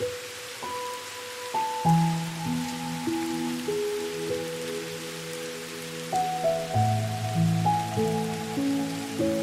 you